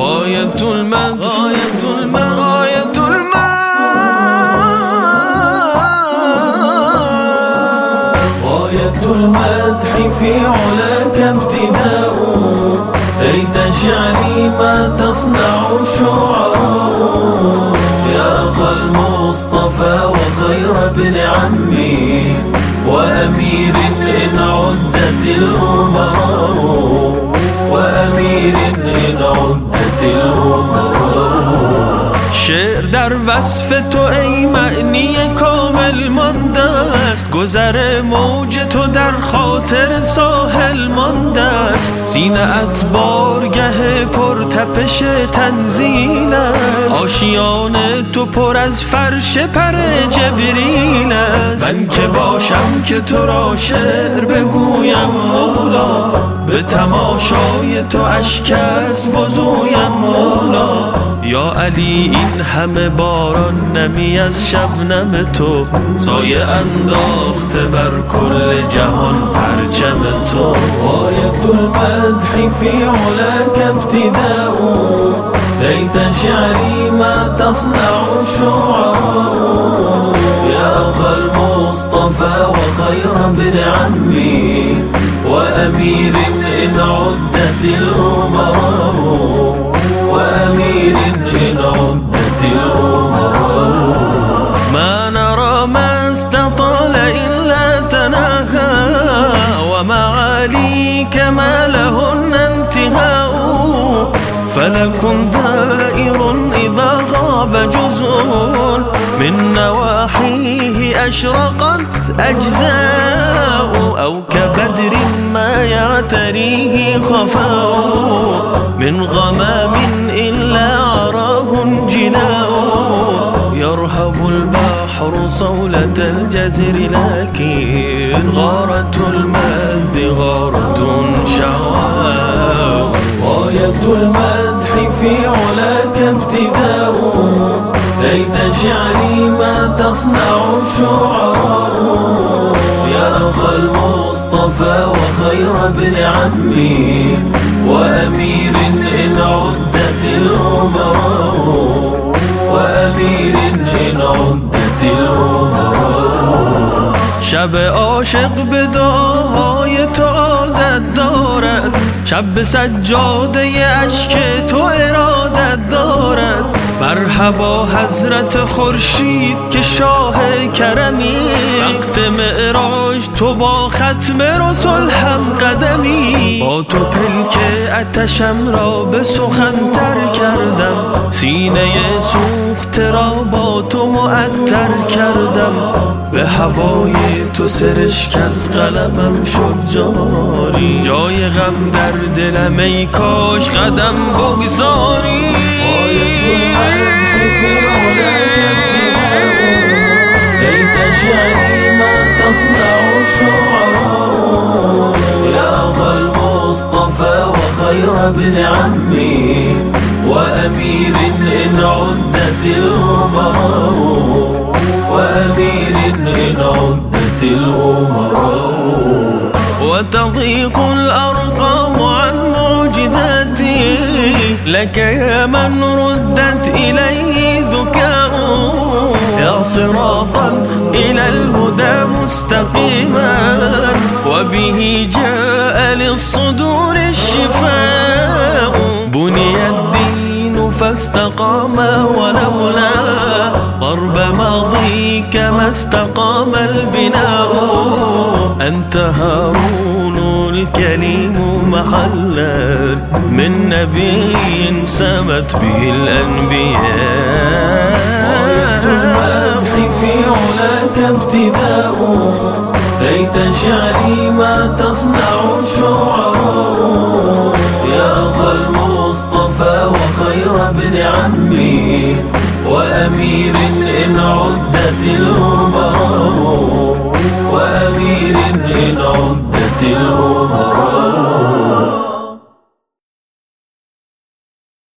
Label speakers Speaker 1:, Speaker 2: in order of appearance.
Speaker 1: غاية المدح غاية المدح غاية المدح غاية المدح في علاك ابتداء. ليت شعري ما تصنع الشعراء يا أخا المصطفى وخير ابن عمي وأمير إن عدت الأمراء. وأمير إن عدت شعر در وصف تو ای معنی کامل مانده است. گذر موج تو در خاطر ساحل مانده است. سینه ات بارگه پر تپش تنزیل است. آشیان تو پر از فرش پر جبریل است. من که باشم که تو را شعر بگویم مولا. به تماشای تو اشک از بزویم مولا. یا علی این همه باران نمی از شبنم تو. سایه انداخته بر کل جهان پرچم تو. المدح في علاك ابتداء. لیت شعری ما تصنع الشعراء یا اخا المصطفى وخير ابن عمي وأمير إن عدت الأمراء. وأمير إن عدت الأمراء. ومعاليك ما لهن انتهاء فلك دائر إذا غاب جزء. من نواحيه أشرقت أجزاء أو كبدر ما يعتريه خفاء. من غمام إلا عراه جناء يرهب البحر صولة الجزر لكن غارة المد غارة شعواء غاية المدح في علاك ابتداء. ليت شعري ما تصنع الشعراء يا أخا المصطفى وخير ابن عمي وأمير إن عدت الأمراء وأمير إن عدت الأمراء شب عاشق به دعاهای تو عادت دارد. شب سجاده اشک تو ارادت دارد. مرحبا حضرت خورشید که شاه کرمی. وقت معراج تو با ختم رسل هم قدمی. با تو پلک اتشم را به سخن تر کردم. سینه سوخته را با تو معطر کردم. به هوای تو سرشک از قلمم شد جاری. جای غم در دلم ای کاش قدم بگذاری. ابن عمي وأمير إن عدت الأمراء وأمير إن عدت الأمراء وتضيق الأرقام عن معجزاتي لك يا من ردت إليه ذكاء. يا صراطا إلى الهدى مستقيما وبه جاء للصدور الشفاء. الدين فاستقام ولولا ضرب ماضيك ما استقام البناء. أنت هارون الكريم محلا من نبي سمت به الأنبياء. المدح في علاك ابتداء. ليت شعري ما تصنع الشعراء يا وخير ابن عمي وأمير إن عدت الأمراء وأمير إن عدت الأمراء